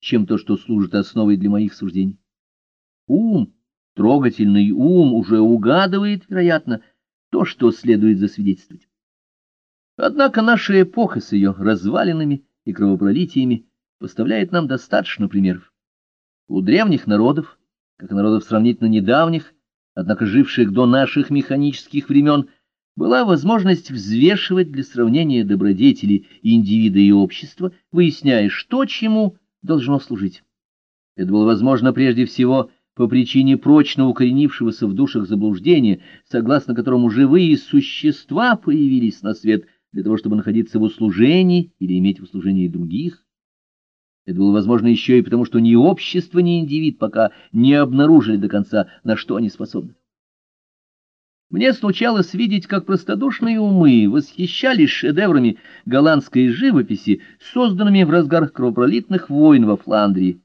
чем то, что служит основой для моих суждений. Ум, трогательный ум, уже угадывает, вероятно, то, что следует засвидетельствовать. Однако наша эпоха с ее развалинами и кровопролитиями поставляет нам достаточно примеров. У древних народов, как народов сравнительно недавних, однако живших до наших механических времен, была возможность взвешивать для сравнения добродетели индивида и общества, выясняя, что чему должно служить. Это было возможно прежде всего по причине прочно укоренившегося в душах заблуждения, согласно которому живые существа появились на свет для того, чтобы находиться в услужении или иметь в услужении других. Это было возможно еще и потому, что ни общество, ни индивид пока не обнаружили до конца, на что они способны. Мне случалось видеть, как простодушные умы восхищались шедеврами голландской живописи, созданными в разгар кровопролитных войн во Фландрии,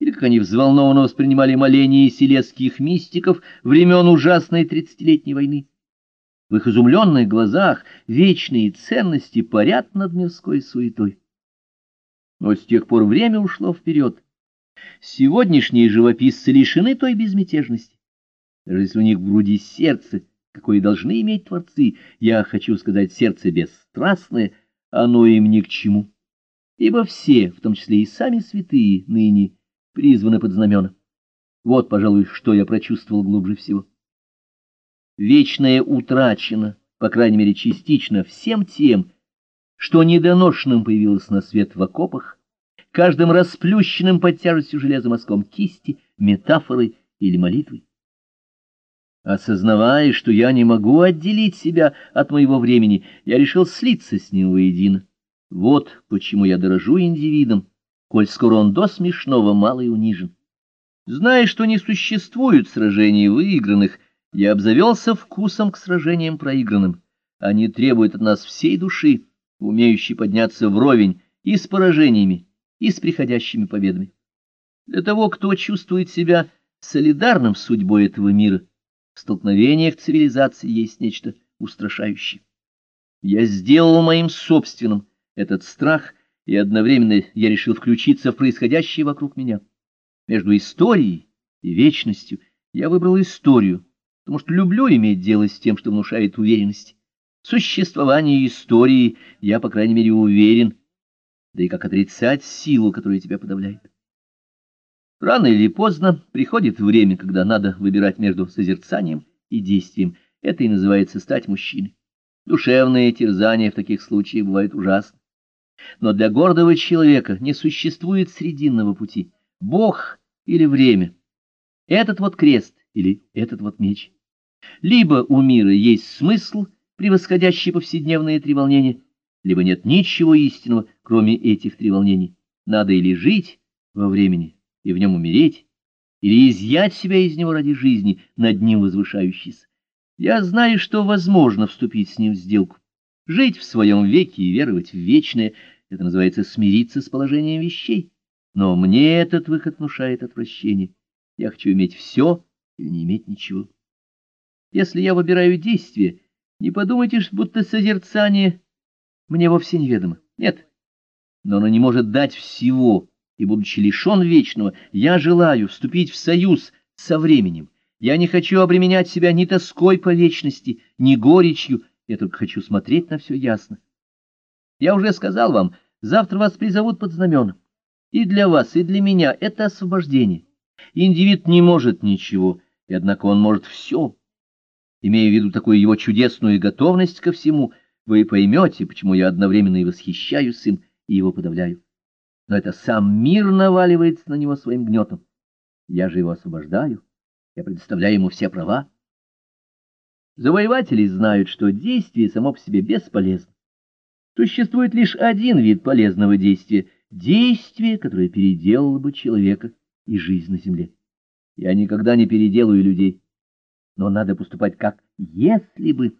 или как они взволнованно воспринимали моления селезских мистиков времен ужасной тридцатилетней войны. В их изумленных глазах вечные ценности парят над мирской суетой. Но с тех пор время ушло вперед. Сегодняшние живописцы лишены той безмятежности. Даже если у них в груди сердце, какое должны иметь творцы, я хочу сказать, сердце бесстрастное, оно им ни к чему. Ибо все, в том числе и сами святые, ныне призваны под знамена. Вот, пожалуй, что я прочувствовал глубже всего. Вечное утрачено, по крайней мере частично, всем тем, что недоношенным появилось на свет в окопах, каждым расплющенным под тяжестью железа мазком кисти, метафорой или молитвой. Осознавая, что я не могу отделить себя от моего времени, я решил слиться с ним воедино. Вот почему я дорожу индивидом, коль скоро он до смешного мало и унижен. Зная, что не существует сражений выигранных, я обзавелся вкусом к сражениям проигранным. Они требуют от нас всей души, умеющий подняться вровень и с поражениями, и с приходящими победами. Для того, кто чувствует себя солидарным с судьбой этого мира, в столкновениях цивилизации есть нечто устрашающее. Я сделал моим собственным этот страх, и одновременно я решил включиться в происходящее вокруг меня. Между историей и вечностью я выбрал историю, потому что люблю иметь дело с тем, что внушает уверенность существовании истории я, по крайней мере, уверен, да и как отрицать силу, которая тебя подавляет. Рано или поздно приходит время, когда надо выбирать между созерцанием и действием. Это и называется стать мужчиной. Душевные терзания в таких случаях бывают ужасны. Но для гордого человека не существует срединного пути. Бог или время. Этот вот крест или этот вот меч. Либо у мира есть смысл — превосходящие повседневные треволнения, либо нет ничего истинного, кроме этих треволнений. Надо или жить во времени, и в нем умереть, или изъять себя из него ради жизни, над ним возвышающейся. Я знаю, что возможно вступить с ним в сделку. Жить в своем веке и веровать в вечное — это называется смириться с положением вещей. Но мне этот выход внушает отвращение. Я хочу иметь все или не иметь ничего. Если я выбираю действие, не подумайте, будто созерцание мне вовсе неведомо. Нет, но оно не может дать всего, и, будучи лишен вечного, я желаю вступить в союз со временем. Я не хочу обременять себя ни тоской по вечности, ни горечью, я только хочу смотреть на все ясно. Я уже сказал вам, завтра вас призовут под знамена. И для вас, и для меня это освобождение. Индивид не может ничего, и однако он может все. Имея в виду такую его чудесную готовность ко всему, вы поймете, почему я одновременно и восхищаюсь им, и его подавляю. Но это сам мир наваливается на него своим гнетом. Я же его освобождаю, я предоставляю ему все права. Завоеватели знают, что действие само по себе бесполезно. Существует лишь один вид полезного действия — действие, которое переделало бы человека и жизнь на земле. Я никогда не переделаю людей но надо поступать как «если бы»,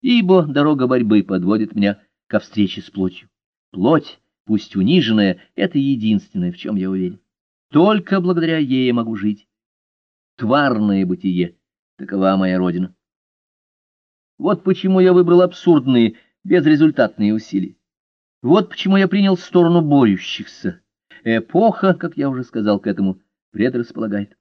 ибо дорога борьбы подводит меня ко встрече с плотью. Плоть, пусть униженная, — это единственное, в чем я уверен. Только благодаря ей я могу жить. Тварное бытие — такова моя родина. Вот почему я выбрал абсурдные, безрезультатные усилия. Вот почему я принял сторону борющихся. Эпоха, как я уже сказал, к этому предрасполагает.